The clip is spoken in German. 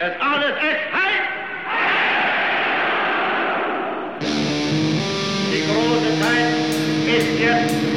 Es alles ist Halt! Die große Zeit ist jetzt